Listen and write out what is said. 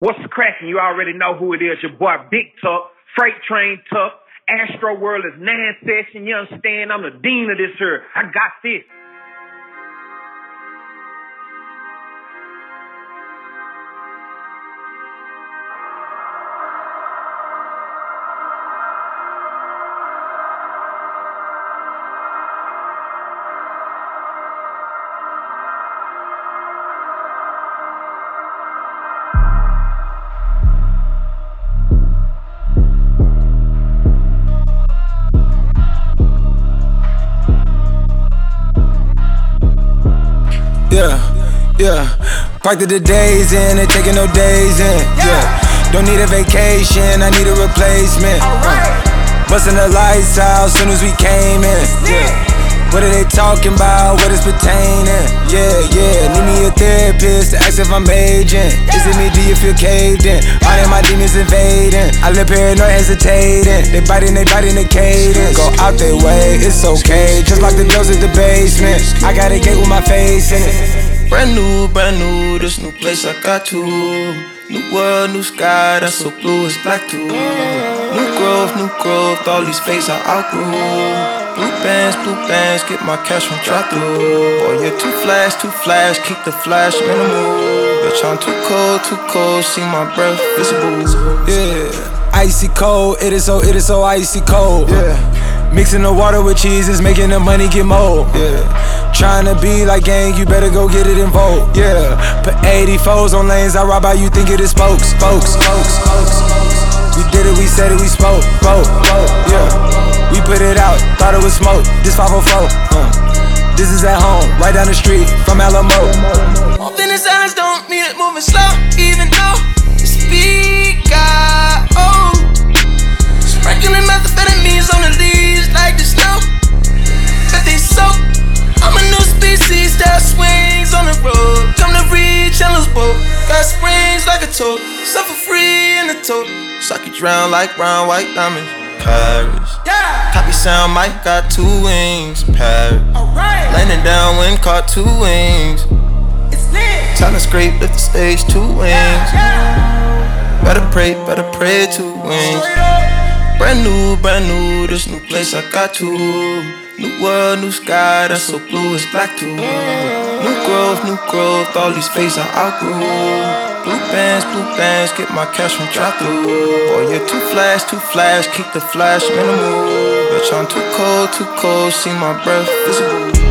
What's cracking? You already know who it is. Your boy Big Tuck, Freight Train Tuck, Astroworld is Nan Session. You understand? I'm the dean of this here. I got this. Yeah, yeah. Parked the days in and taking no days in. Yeah. Don't need a vacation, I need a replacement. Uh, busting the lights out soon as we came in. Yeah. What are they talking about? What is pertaining? Yeah, yeah. Need me a therapist to ask if I'm aging. Is it me? Do you feel caved in? All of my demons invading. I live paranoid, hesitating. They biting, they biting the cadence. Go out their way, it's okay. Just like the doors at the basement. I got a gate with my face in it. Brand new, brand new, this new place I got to. New world, new sky, that's so blue, it's black too. New growth, new growth, all these phases I outgrew. Blue bands, blue bands, get my cash from drop through. Boy, you're too flash, too flash, keep the flash minimal. Bitch, I'm too cold, too cold, see my breath visible. Yeah. Icy cold, it is so, it is so icy cold. Yeah. Mixing the water with cheese is making the money get mold. Yeah. Trying to be like gang, you better go get it in vogue. Yeah. Put 80 foes on lanes, I rob how you think it is spokes. We did it, we said it, we spoke, spoke. Yeah. We put it out, thought it was smoke. This 504. Uh. This is at home, right down the street from Alamo. Moving in silence don't mean it moving slow, toad. Suffer free in the toad. Suck you drown like brown white diamonds. Paris. Yeah. Copy sound mic got two wings. Paris. Alright. Landing down when caught two wings. It's lit. Time to scrape, lift the stage, two wings. Yeah. Better pray, better pray, two wings. Brand new, brand new, this new place I got to. New world, new sky, that's so blue, it's black too. New growth, new growth, all these phases I outgrew. Blue bands, blue bands, get my cash from drop through. Boy, you're too flash, too flash, keep the flash minimal. Bitch, I'm too cold, too cold, see my breath visible.